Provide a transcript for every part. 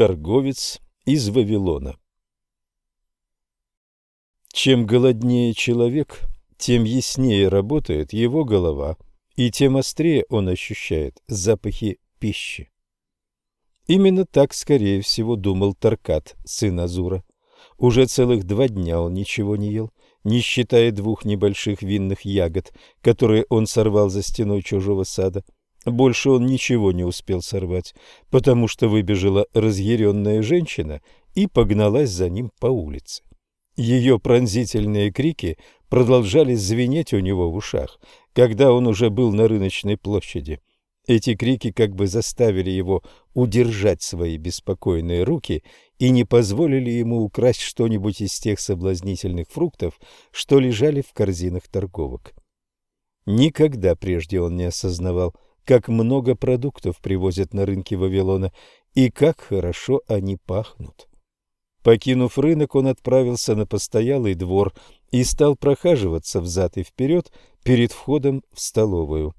Торговец из Вавилона Чем голоднее человек, тем яснее работает его голова, и тем острее он ощущает запахи пищи. Именно так, скорее всего, думал Таркат, сын Азура. Уже целых два дня он ничего не ел, не считая двух небольших винных ягод, которые он сорвал за стеной чужого сада – больше он ничего не успел сорвать, потому что выбежала разъяренная женщина и погналась за ним по улице. Ее пронзительные крики продолжали звенеть у него в ушах, когда он уже был на рыночной площади. Эти крики как бы заставили его удержать свои беспокойные руки и не позволили ему украсть что-нибудь из тех соблазнительных фруктов, что лежали в корзинах торговок. Никогда прежде он не осознавал, как много продуктов привозят на рынки Вавилона и как хорошо они пахнут. Покинув рынок, он отправился на постоялый двор и стал прохаживаться взад и вперед перед входом в столовую.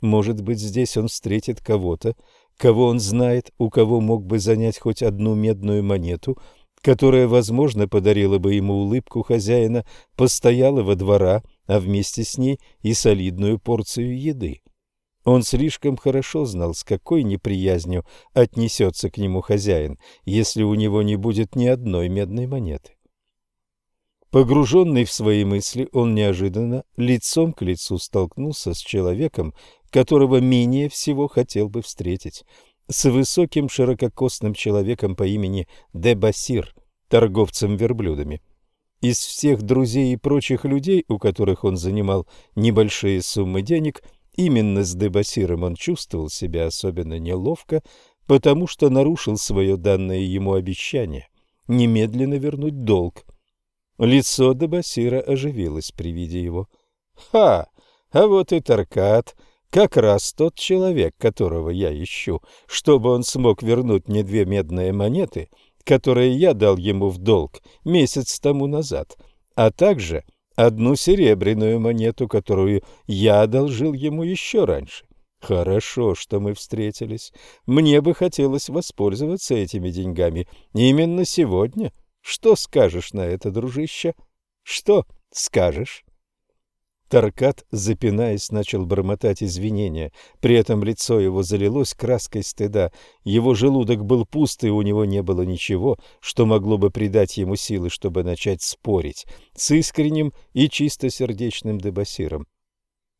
Может быть, здесь он встретит кого-то, кого он знает, у кого мог бы занять хоть одну медную монету, которая, возможно, подарила бы ему улыбку хозяина постоялого двора, а вместе с ней и солидную порцию еды. Он слишком хорошо знал, с какой неприязнью отнесется к нему хозяин, если у него не будет ни одной медной монеты. Погруженный в свои мысли, он неожиданно лицом к лицу столкнулся с человеком, которого менее всего хотел бы встретить, с высоким ширококосным человеком по имени Дебасир, торговцем верблюдами. Из всех друзей и прочих людей, у которых он занимал небольшие суммы денег – Именно с Дебасиром он чувствовал себя особенно неловко, потому что нарушил свое данное ему обещание немедленно вернуть долг. Лицо Дебасира оживилось при виде его. «Ха! А вот и Таркат, как раз тот человек, которого я ищу, чтобы он смог вернуть мне две медные монеты, которые я дал ему в долг месяц тому назад, а также одну серебряную монету, которую я одолжил ему еще раньше. Хорошо, что мы встретились. Мне бы хотелось воспользоваться этими деньгами именно сегодня. Что скажешь на это, дружище? Что скажешь? Таркат, запинаясь, начал бормотать извинения. При этом лицо его залилось краской стыда. Его желудок был пуст, и у него не было ничего, что могло бы придать ему силы, чтобы начать спорить с искренним и чистосердечным Дебасиром.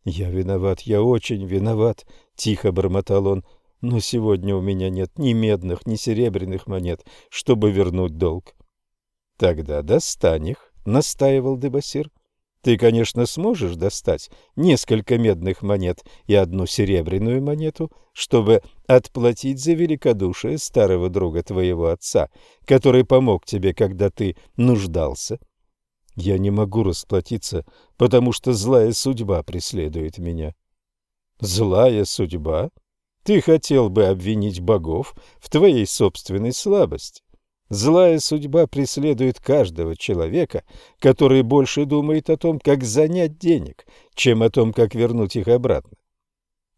«Я виноват, я очень виноват», — тихо бормотал он. «Но сегодня у меня нет ни медных, ни серебряных монет, чтобы вернуть долг». «Тогда достань их», — настаивал Дебасир. Ты, конечно, сможешь достать несколько медных монет и одну серебряную монету, чтобы отплатить за великодушие старого друга твоего отца, который помог тебе, когда ты нуждался. Я не могу расплатиться, потому что злая судьба преследует меня. Злая судьба? Ты хотел бы обвинить богов в твоей собственной слабости. Злая судьба преследует каждого человека, который больше думает о том, как занять денег, чем о том, как вернуть их обратно.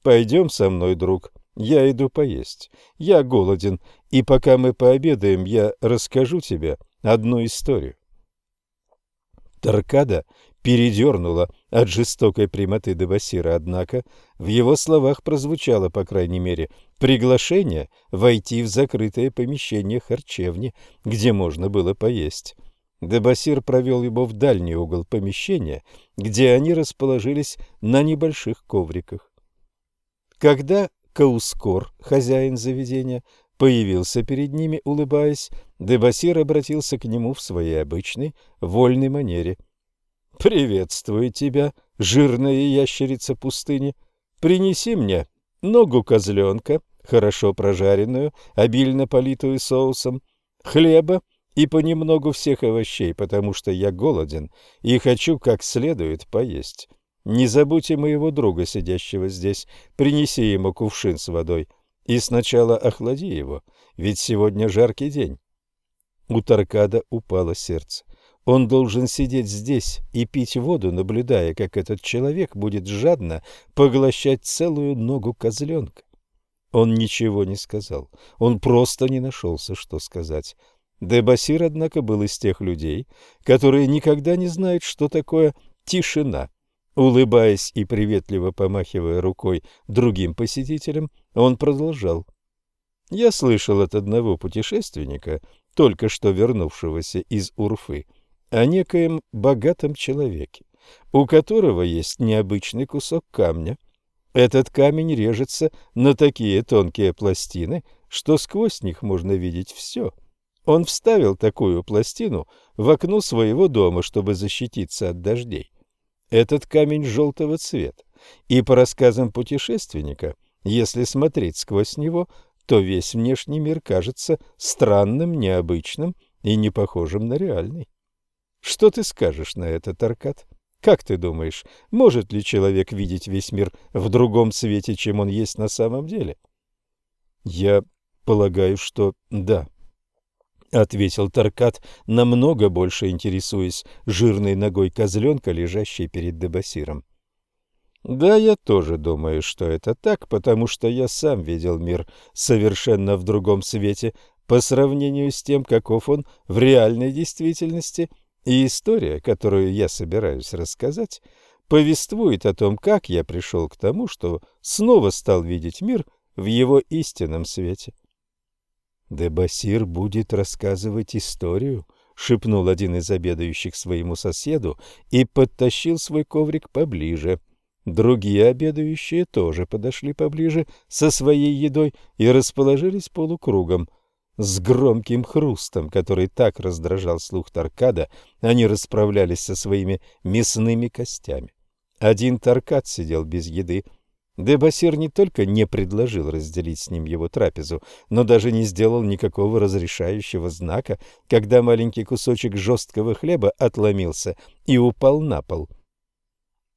Пойдем со мной, друг. Я иду поесть. Я голоден, и пока мы пообедаем, я расскажу тебе одну историю. Таркада передернула от жестокой прямоты Дебасира, однако в его словах прозвучало, по крайней мере, приглашение войти в закрытое помещение харчевни, где можно было поесть. Дебасир провел его в дальний угол помещения, где они расположились на небольших ковриках. Когда Каускор, хозяин заведения, появился перед ними, улыбаясь, Дебасир обратился к нему в своей обычной, вольной манере – «Приветствую тебя, жирная ящерица пустыни. Принеси мне ногу козленка, хорошо прожаренную, обильно политую соусом, хлеба и понемногу всех овощей, потому что я голоден и хочу как следует поесть. Не забудь и моего друга, сидящего здесь, принеси ему кувшин с водой и сначала охлади его, ведь сегодня жаркий день». У Таркада упало сердце. Он должен сидеть здесь и пить воду, наблюдая, как этот человек будет жадно поглощать целую ногу козленка. Он ничего не сказал. Он просто не нашелся, что сказать. Дебасир, однако, был из тех людей, которые никогда не знают, что такое тишина. Улыбаясь и приветливо помахивая рукой другим посетителям, он продолжал. «Я слышал от одного путешественника, только что вернувшегося из Урфы, о некоем богатом человеке, у которого есть необычный кусок камня. Этот камень режется на такие тонкие пластины, что сквозь них можно видеть все. Он вставил такую пластину в окно своего дома, чтобы защититься от дождей. Этот камень желтого цвета, и по рассказам путешественника, если смотреть сквозь него, то весь внешний мир кажется странным, необычным и не похожим на реальный. Что ты скажешь на это, Таркат? Как ты думаешь, может ли человек видеть весь мир в другом свете, чем он есть на самом деле? Я полагаю, что да. — ответил Таркат, намного больше интересуясь жирной ногой козленка, лежащей перед Дебасиром. «Да, я тоже думаю, что это так, потому что я сам видел мир совершенно в другом свете по сравнению с тем, каков он в реальной действительности, и история, которую я собираюсь рассказать, повествует о том, как я пришел к тому, что снова стал видеть мир в его истинном свете». «Дебасир будет рассказывать историю», — шепнул один из обедающих своему соседу и подтащил свой коврик поближе. Другие обедающие тоже подошли поближе со своей едой и расположились полукругом. С громким хрустом, который так раздражал слух Таркада, они расправлялись со своими мясными костями. Один Таркад сидел без еды, Дебасир не только не предложил разделить с ним его трапезу, но даже не сделал никакого разрешающего знака, когда маленький кусочек жесткого хлеба отломился и упал на пол.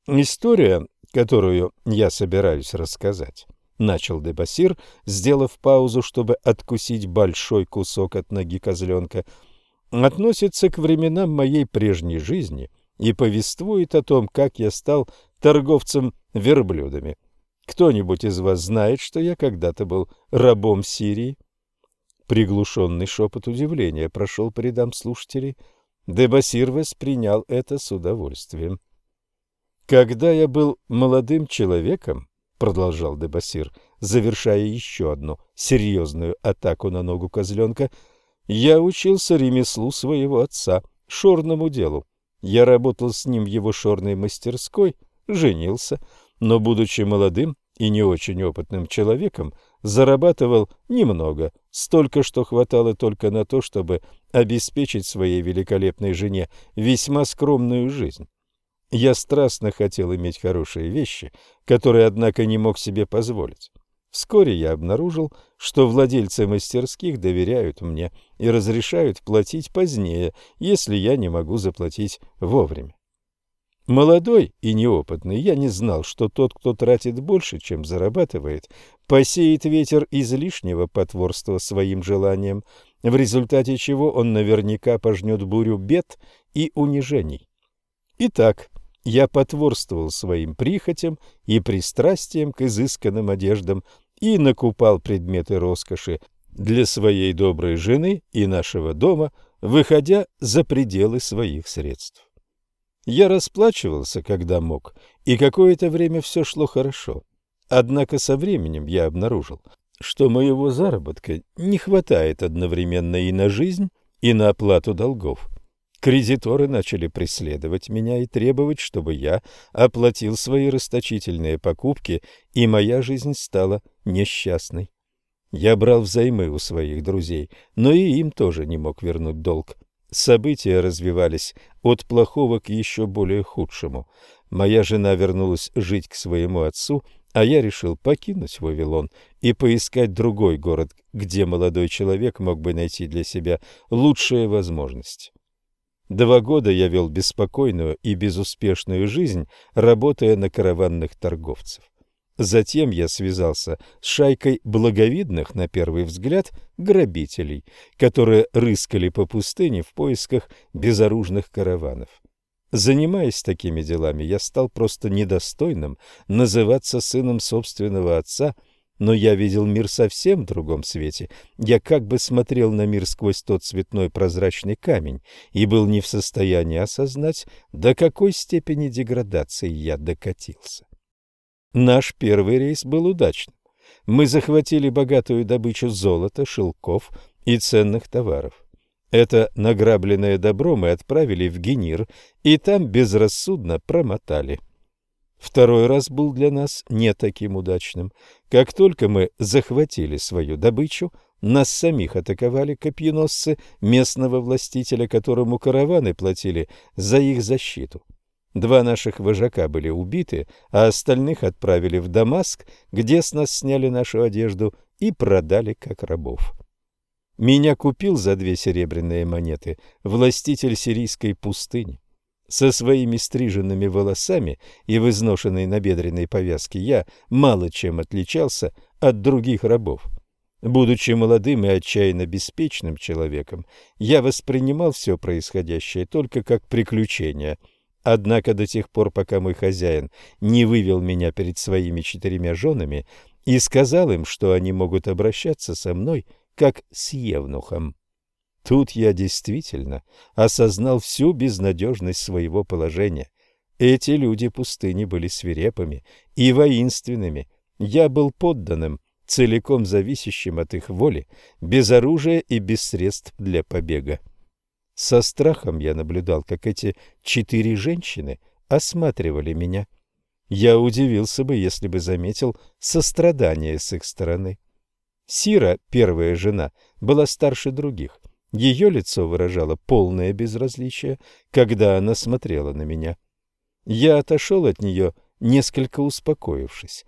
История, которую я собираюсь рассказать, начал Дебасир, сделав паузу, чтобы откусить большой кусок от ноги козленка, относится к временам моей прежней жизни и повествует о том, как я стал торговцем верблюдами. Кто-нибудь из вас знает, что я когда-то был рабом Сирии? Приглушенный шепот удивления прошел по рядам слушателей. Дебасир воспринял это с удовольствием. «Когда я был молодым человеком, — продолжал Дебасир, завершая еще одну серьезную атаку на ногу козленка, — я учился ремеслу своего отца, шорному делу. Я работал с ним в его шорной мастерской, женился — но, будучи молодым и не очень опытным человеком, зарабатывал немного, столько, что хватало только на то, чтобы обеспечить своей великолепной жене весьма скромную жизнь. Я страстно хотел иметь хорошие вещи, которые, однако, не мог себе позволить. Вскоре я обнаружил, что владельцы мастерских доверяют мне и разрешают платить позднее, если я не могу заплатить вовремя. Молодой и неопытный, я не знал, что тот, кто тратит больше, чем зарабатывает, посеет ветер излишнего потворства своим желаниям, в результате чего он наверняка пожнет бурю бед и унижений. Итак, я потворствовал своим прихотям и пристрастиям к изысканным одеждам и накупал предметы роскоши для своей доброй жены и нашего дома, выходя за пределы своих средств. Я расплачивался, когда мог, и какое-то время все шло хорошо. Однако со временем я обнаружил, что моего заработка не хватает одновременно и на жизнь, и на оплату долгов. Кредиторы начали преследовать меня и требовать, чтобы я оплатил свои расточительные покупки, и моя жизнь стала несчастной. Я брал взаймы у своих друзей, но и им тоже не мог вернуть долг. События развивались от плохого к еще более худшему. Моя жена вернулась жить к своему отцу, а я решил покинуть Вавилон и поискать другой город, где молодой человек мог бы найти для себя лучшие возможности. Два года я вел беспокойную и безуспешную жизнь, работая на караванных торговцев. Затем я связался с шайкой благовидных, на первый взгляд, грабителей, которые рыскали по пустыне в поисках безоружных караванов. Занимаясь такими делами, я стал просто недостойным называться сыном собственного отца но я видел мир совсем в другом свете. Я как бы смотрел на мир сквозь тот цветной прозрачный камень и был не в состоянии осознать, до какой степени деградации я докатился. Наш первый рейс был удачным. Мы захватили богатую добычу золота, шелков и ценных товаров. Это награбленное добро мы отправили в Генир и там безрассудно промотали. Второй раз был для нас не таким удачным. Как только мы захватили свою добычу, нас самих атаковали копьеносцы местного властителя, которому караваны платили за их защиту. Два наших вожака были убиты, а остальных отправили в Дамаск, где с нас сняли нашу одежду и продали как рабов. Меня купил за две серебряные монеты властитель сирийской пустыни. Со своими стриженными волосами и в изношенной набедренной повязке я мало чем отличался от других рабов. Будучи молодым и отчаянно беспечным человеком, я воспринимал все происходящее только как приключение. Однако до тех пор, пока мой хозяин не вывел меня перед своими четырьмя женами и сказал им, что они могут обращаться со мной, как с евнухом. Тут я действительно осознал всю безнадежность своего положения. Эти люди пустыни были свирепыми и воинственными. Я был подданным, целиком зависящим от их воли, без оружия и без средств для побега. Со страхом я наблюдал, как эти четыре женщины осматривали меня. Я удивился бы, если бы заметил сострадание с их стороны. Сира, первая жена, была старше других — ее лицо выражало полное безразличие, когда она смотрела на меня. Я отошел от нее, несколько успокоившись.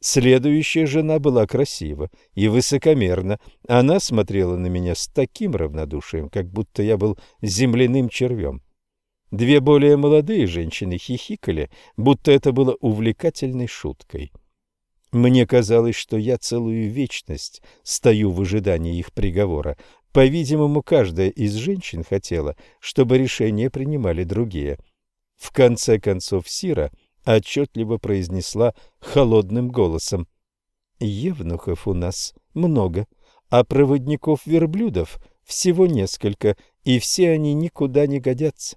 Следующая жена была красива и высокомерна. Она смотрела на меня с таким равнодушием, как будто я был земляным червем. Две более молодые женщины хихикали, будто это было увлекательной шуткой. Мне казалось, что я целую вечность стою в ожидании их приговора, по-видимому, каждая из женщин хотела, чтобы решения принимали другие. В конце концов Сира отчетливо произнесла холодным голосом. «Евнухов у нас много, а проводников-верблюдов всего несколько, и все они никуда не годятся.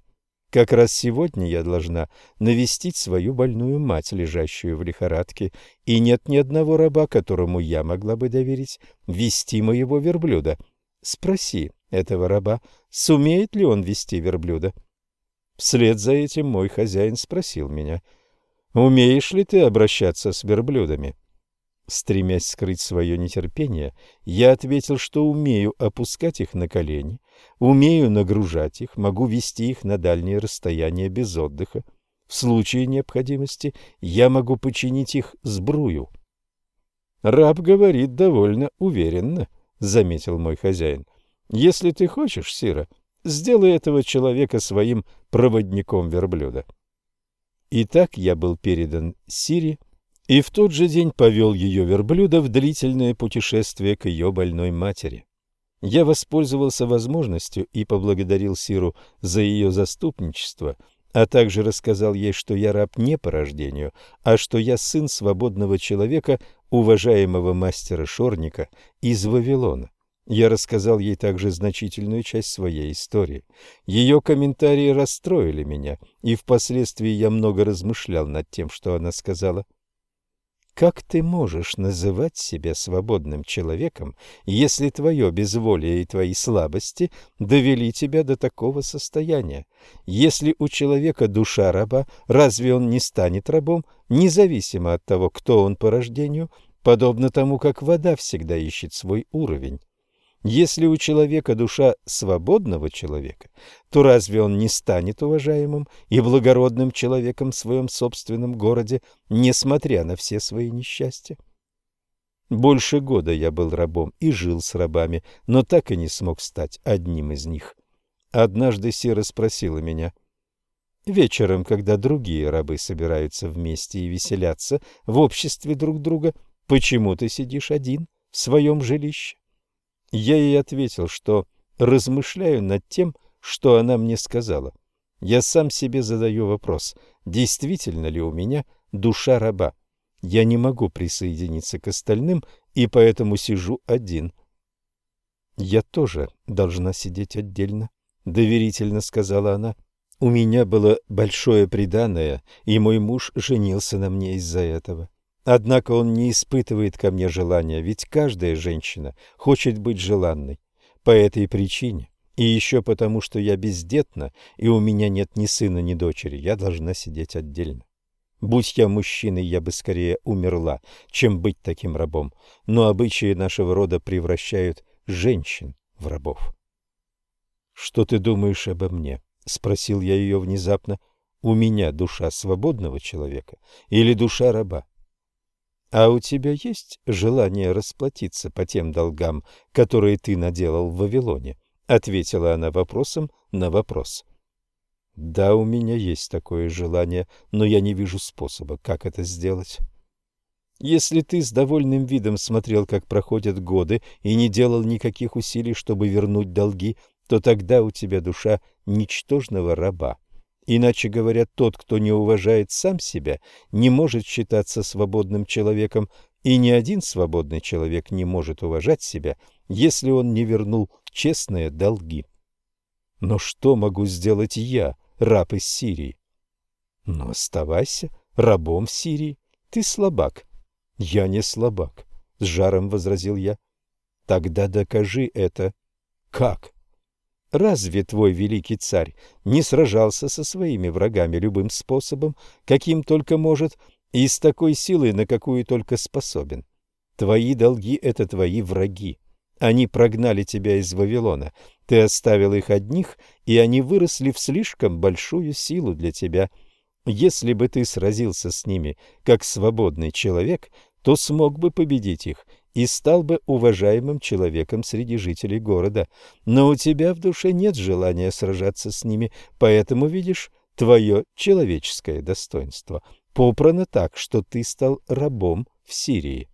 Как раз сегодня я должна навестить свою больную мать, лежащую в лихорадке, и нет ни одного раба, которому я могла бы доверить вести моего верблюда». Спроси этого раба, сумеет ли он вести верблюда. Вслед за этим мой хозяин спросил меня, «Умеешь ли ты обращаться с верблюдами?» Стремясь скрыть свое нетерпение, я ответил, что умею опускать их на колени, умею нагружать их, могу вести их на дальние расстояния без отдыха. В случае необходимости я могу починить их сбрую. Раб говорит довольно уверенно. — заметил мой хозяин. «Если ты хочешь, Сира, сделай этого человека своим проводником верблюда». Итак, я был передан Сире, и в тот же день повел ее верблюда в длительное путешествие к ее больной матери. Я воспользовался возможностью и поблагодарил Сиру за ее заступничество, а также рассказал ей, что я раб не по рождению, а что я сын свободного человека, уважаемого мастера-шорника из Вавилона. Я рассказал ей также значительную часть своей истории. Ее комментарии расстроили меня, и впоследствии я много размышлял над тем, что она сказала. Как ты можешь называть себя свободным человеком, если твое безволие и твои слабости довели тебя до такого состояния? Если у человека душа раба, разве он не станет рабом, независимо от того, кто он по рождению, подобно тому, как вода всегда ищет свой уровень? Если у человека душа свободного человека, то разве он не станет уважаемым и благородным человеком в своем собственном городе, несмотря на все свои несчастья? Больше года я был рабом и жил с рабами, но так и не смог стать одним из них. Однажды Сира спросила меня, «Вечером, когда другие рабы собираются вместе и веселятся в обществе друг друга, почему ты сидишь один в своем жилище?» Я ей ответил, что размышляю над тем, что она мне сказала. Я сам себе задаю вопрос, действительно ли у меня душа раба. Я не могу присоединиться к остальным, и поэтому сижу один. Я тоже должна сидеть отдельно, доверительно сказала она. У меня было большое приданое, и мой муж женился на мне из-за этого. Однако он не испытывает ко мне желания, ведь каждая женщина хочет быть желанной. По этой причине, и еще потому, что я бездетна, и у меня нет ни сына, ни дочери, я должна сидеть отдельно. Будь я мужчиной, я бы скорее умерла, чем быть таким рабом, но обычаи нашего рода превращают женщин в рабов. «Что ты думаешь обо мне?» — спросил я ее внезапно. «У меня душа свободного человека или душа раба?» А у тебя есть желание расплатиться по тем долгам, которые ты наделал в Вавилоне? Ответила она вопросом на вопрос. Да, у меня есть такое желание, но я не вижу способа, как это сделать. Если ты с довольным видом смотрел, как проходят годы, и не делал никаких усилий, чтобы вернуть долги, то тогда у тебя душа ничтожного раба. Иначе говоря, тот, кто не уважает сам себя, не может считаться свободным человеком, и ни один свободный человек не может уважать себя, если он не вернул честные долги. Но что могу сделать я, раб из Сирии? Но оставайся рабом в Сирии. Ты слабак. Я не слабак, с жаром возразил я. Тогда докажи это. Как? Разве твой великий царь не сражался со своими врагами любым способом, каким только может, и с такой силой, на какую только способен? Твои долги — это твои враги. Они прогнали тебя из Вавилона. Ты оставил их одних, и они выросли в слишком большую силу для тебя. Если бы ты сразился с ними как свободный человек, то смог бы победить их и стал бы уважаемым человеком среди жителей города. Но у тебя в душе нет желания сражаться с ними, поэтому, видишь, твое человеческое достоинство попрано так, что ты стал рабом в Сирии.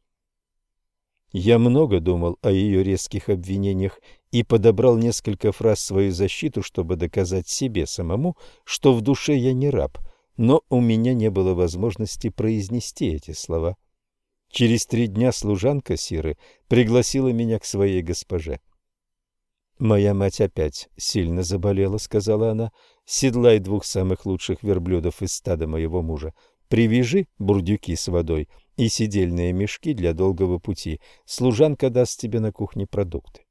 Я много думал о ее резких обвинениях и подобрал несколько фраз в свою защиту, чтобы доказать себе самому, что в душе я не раб, но у меня не было возможности произнести эти слова. Через три дня служанка Сиры пригласила меня к своей госпоже. «Моя мать опять сильно заболела», — сказала она. «Седлай двух самых лучших верблюдов из стада моего мужа. Привяжи бурдюки с водой и сидельные мешки для долгого пути. Служанка даст тебе на кухне продукты».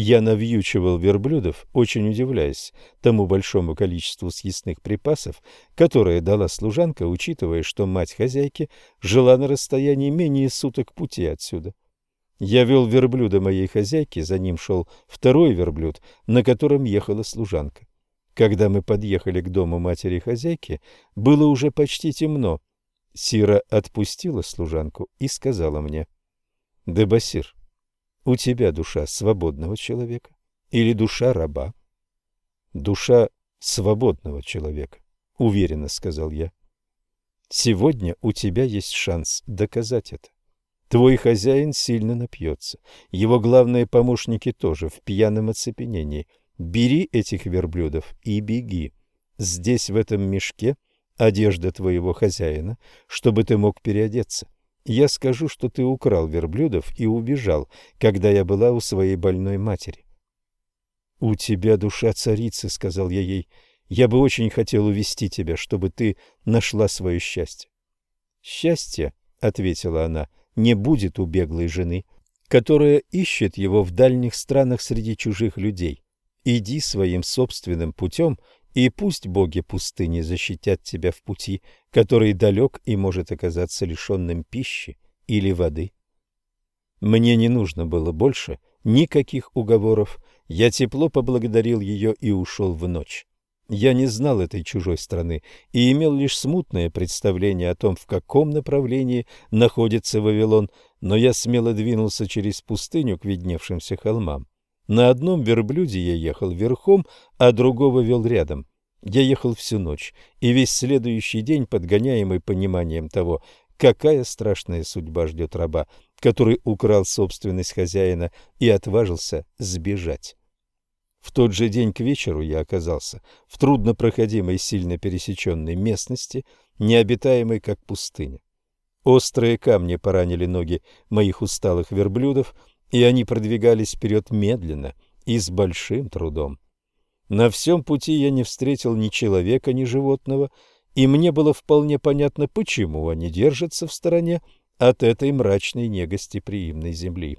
Я навьючивал верблюдов, очень удивляясь тому большому количеству съестных припасов, которое дала служанка, учитывая, что мать хозяйки жила на расстоянии менее суток пути отсюда. Я вел верблюда моей хозяйки, за ним шел второй верблюд, на котором ехала служанка. Когда мы подъехали к дому матери хозяйки, было уже почти темно. Сира отпустила служанку и сказала мне, «Дебасир, у тебя душа свободного человека или душа раба? Душа свободного человека, уверенно сказал я. Сегодня у тебя есть шанс доказать это. Твой хозяин сильно напьется. Его главные помощники тоже в пьяном оцепенении. Бери этих верблюдов и беги. Здесь, в этом мешке, одежда твоего хозяина, чтобы ты мог переодеться. Я скажу, что ты украл верблюдов и убежал, когда я была у своей больной матери. — У тебя душа царицы, — сказал я ей. — Я бы очень хотел увести тебя, чтобы ты нашла свое счастье. — Счастье, — ответила она, — не будет у беглой жены, которая ищет его в дальних странах среди чужих людей. Иди своим собственным путем и пусть боги пустыни защитят тебя в пути, который далек и может оказаться лишенным пищи или воды. Мне не нужно было больше никаких уговоров. Я тепло поблагодарил ее и ушел в ночь. Я не знал этой чужой страны и имел лишь смутное представление о том, в каком направлении находится Вавилон, но я смело двинулся через пустыню к видневшимся холмам. На одном верблюде я ехал верхом, а другого вел рядом. Я ехал всю ночь, и весь следующий день, подгоняемый пониманием того, какая страшная судьба ждет раба, который украл собственность хозяина и отважился сбежать. В тот же день к вечеру я оказался в труднопроходимой, сильно пересеченной местности, необитаемой как пустыня. Острые камни поранили ноги моих усталых верблюдов, и они продвигались вперед медленно и с большим трудом. На всем пути я не встретил ни человека, ни животного, и мне было вполне понятно, почему они держатся в стороне от этой мрачной негостеприимной земли.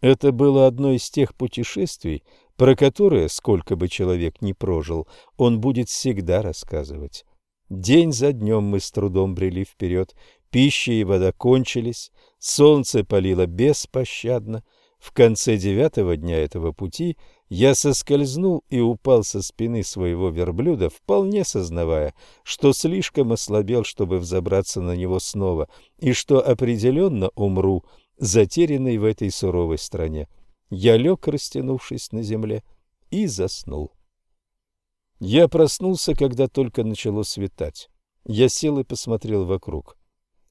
Это было одно из тех путешествий, про которые, сколько бы человек ни прожил, он будет всегда рассказывать. День за днем мы с трудом брели вперед, пища и вода кончились, солнце палило беспощадно. В конце девятого дня этого пути я соскользнул и упал со спины своего верблюда, вполне сознавая, что слишком ослабел, чтобы взобраться на него снова, и что определенно умру, затерянный в этой суровой стране. Я лег, растянувшись на земле, и заснул. Я проснулся, когда только начало светать. Я сел и посмотрел вокруг.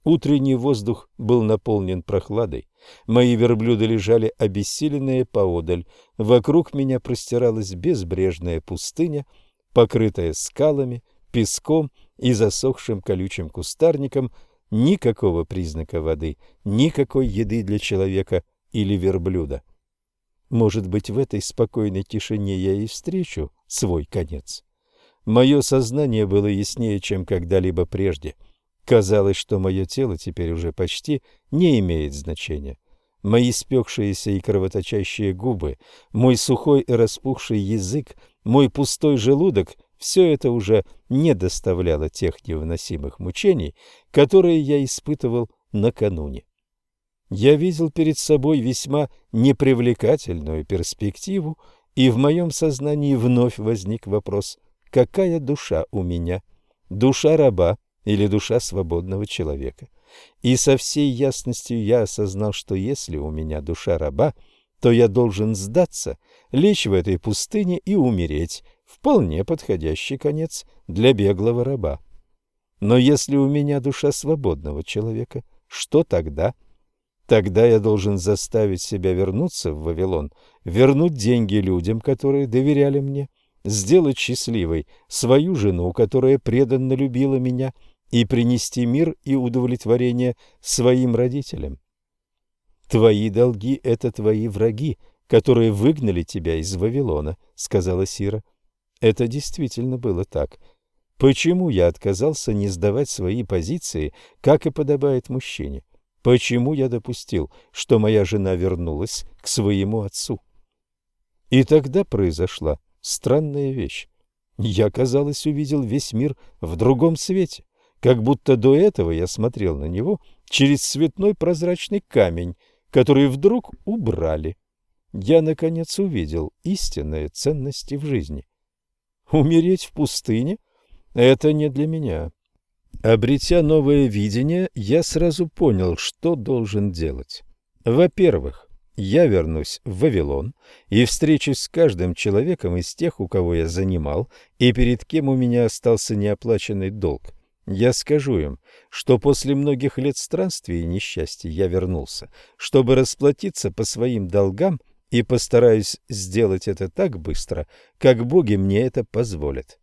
Утренний воздух был наполнен прохладой. Мои верблюды лежали обессиленные поодаль. Вокруг меня простиралась безбрежная пустыня, покрытая скалами, песком и засохшим колючим кустарником. Никакого признака воды, никакой еды для человека или верблюда. Может быть, в этой спокойной тишине я и встречу свой конец. Мое сознание было яснее, чем когда-либо прежде — Казалось, что мое тело теперь уже почти не имеет значения. Мои спекшиеся и кровоточащие губы, мой сухой и распухший язык, мой пустой желудок – все это уже не доставляло тех невыносимых мучений, которые я испытывал накануне. Я видел перед собой весьма непривлекательную перспективу, и в моем сознании вновь возник вопрос, какая душа у меня? Душа раба или душа свободного человека. И со всей ясностью я осознал, что если у меня душа раба, то я должен сдаться, лечь в этой пустыне и умереть, вполне подходящий конец для беглого раба. Но если у меня душа свободного человека, что тогда? Тогда я должен заставить себя вернуться в Вавилон, вернуть деньги людям, которые доверяли мне, сделать счастливой свою жену, которая преданно любила меня, и принести мир и удовлетворение своим родителям. Твои долги — это твои враги, которые выгнали тебя из Вавилона, — сказала Сира. Это действительно было так. Почему я отказался не сдавать свои позиции, как и подобает мужчине? Почему я допустил, что моя жена вернулась к своему отцу? И тогда произошла странная вещь. Я, казалось, увидел весь мир в другом свете как будто до этого я смотрел на него через цветной прозрачный камень, который вдруг убрали. Я, наконец, увидел истинные ценности в жизни. Умереть в пустыне — это не для меня. Обретя новое видение, я сразу понял, что должен делать. Во-первых, я вернусь в Вавилон и встречусь с каждым человеком из тех, у кого я занимал, и перед кем у меня остался неоплаченный долг. Я скажу им, что после многих лет странствий и несчастья я вернулся, чтобы расплатиться по своим долгам и постараюсь сделать это так быстро, как боги мне это позволят.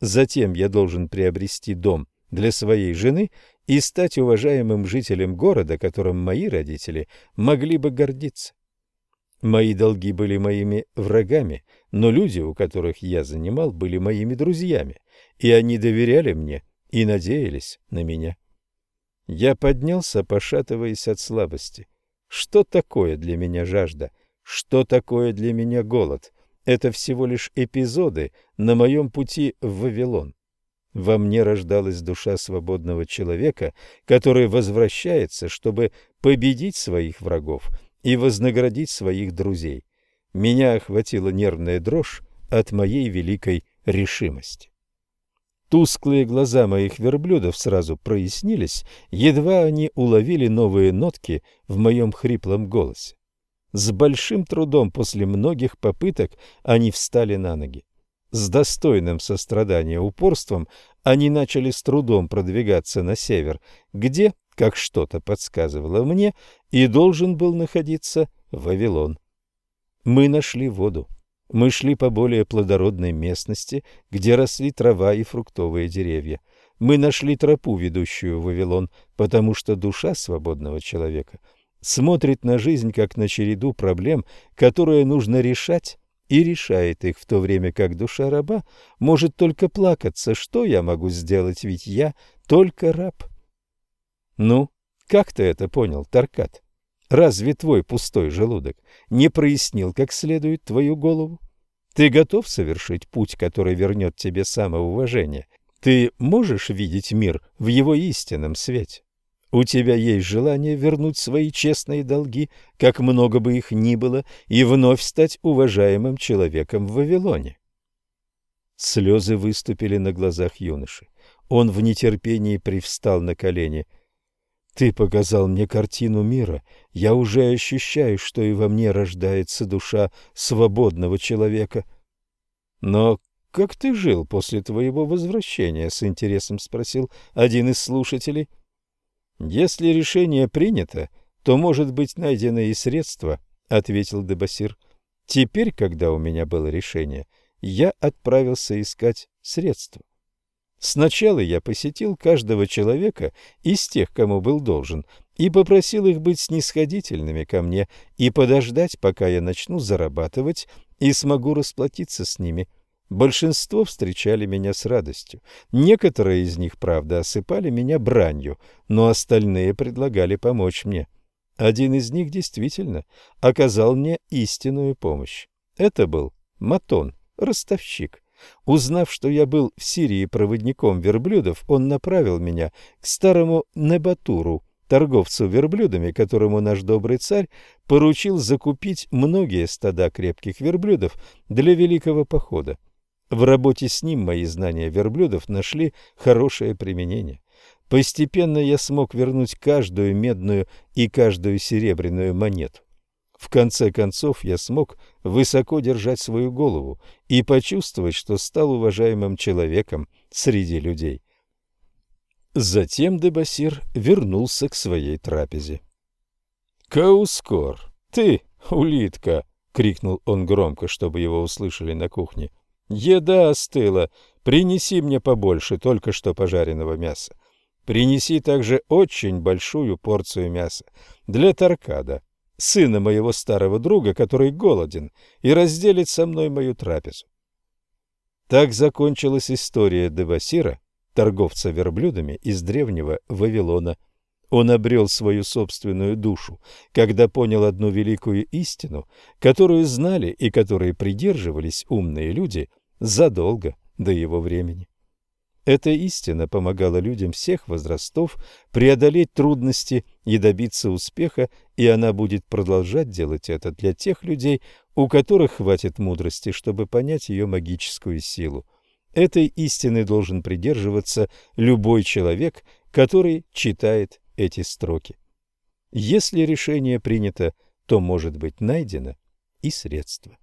Затем я должен приобрести дом для своей жены и стать уважаемым жителем города, которым мои родители могли бы гордиться. Мои долги были моими врагами, но люди, у которых я занимал, были моими друзьями, и они доверяли мне и надеялись на меня. Я поднялся, пошатываясь от слабости. Что такое для меня жажда? Что такое для меня голод? Это всего лишь эпизоды на моем пути в Вавилон. Во мне рождалась душа свободного человека, который возвращается, чтобы победить своих врагов и вознаградить своих друзей. Меня охватила нервная дрожь от моей великой решимости. Тусклые глаза моих верблюдов сразу прояснились, едва они уловили новые нотки в моем хриплом голосе. С большим трудом после многих попыток они встали на ноги. С достойным сострадания упорством они начали с трудом продвигаться на север, где, как что-то подсказывало мне, и должен был находиться Вавилон. Мы нашли воду. Мы шли по более плодородной местности, где росли трава и фруктовые деревья. мы нашли тропу, ведущую в Вавилон, потому что душа свободного человека смотрит на жизнь как на череду проблем, которые нужно решать, и решает их, в то время как душа раба может только плакаться. Что я могу сделать, ведь я только раб? Ну, как ты это понял, Таркат? Разве твой пустой желудок не прояснил как следует твою голову? Ты готов совершить путь, который вернет тебе самоуважение? Ты можешь видеть мир в его истинном свете? У тебя есть желание вернуть свои честные долги, как много бы их ни было, и вновь стать уважаемым человеком в Вавилоне. Слезы выступили на глазах юноши. Он в нетерпении привстал на колени. «Ты показал мне картину мира. Я уже ощущаю, что и во мне рождается душа свободного человека». «Но как ты жил после твоего возвращения?» — с интересом спросил один из слушателей. «Если решение принято, то может быть найдено и средство», — ответил Дебасир. «Теперь, когда у меня было решение, я отправился искать средства. Сначала я посетил каждого человека из тех, кому был должен, и попросил их быть снисходительными ко мне и подождать, пока я начну зарабатывать и смогу расплатиться с ними. Большинство встречали меня с радостью. Некоторые из них, правда, осыпали меня бранью, но остальные предлагали помочь мне. Один из них действительно оказал мне истинную помощь. Это был Матон, ростовщик. Узнав, что я был в Сирии проводником верблюдов, он направил меня к старому Небатуру, торговцу верблюдами, которому наш добрый царь поручил закупить многие стада крепких верблюдов для великого похода. В работе с ним мои знания верблюдов нашли хорошее применение. Постепенно я смог вернуть каждую медную и каждую серебряную монету. В конце концов я смог высоко держать свою голову и почувствовать, что стал уважаемым человеком среди людей. Затем Дебасир вернулся к своей трапезе. «Каускор, ты, улитка!» — крикнул он громко, чтобы его услышали на кухне. Еда остыла. Принеси мне побольше только что пожаренного мяса. Принеси также очень большую порцию мяса для Таркада, сына моего старого друга, который голоден и разделит со мной мою трапезу. Так закончилась история Девасира, торговца верблюдами из древнего Вавилона. Он обрел свою собственную душу, когда понял одну великую истину, которую знали и которой придерживались умные люди задолго до его времени. Эта истина помогала людям всех возрастов преодолеть трудности и добиться успеха, и она будет продолжать делать это для тех людей, у которых хватит мудрости, чтобы понять ее магическую силу. Этой истины должен придерживаться любой человек, который читает эти строки. Если решение принято, то может быть найдено и средство.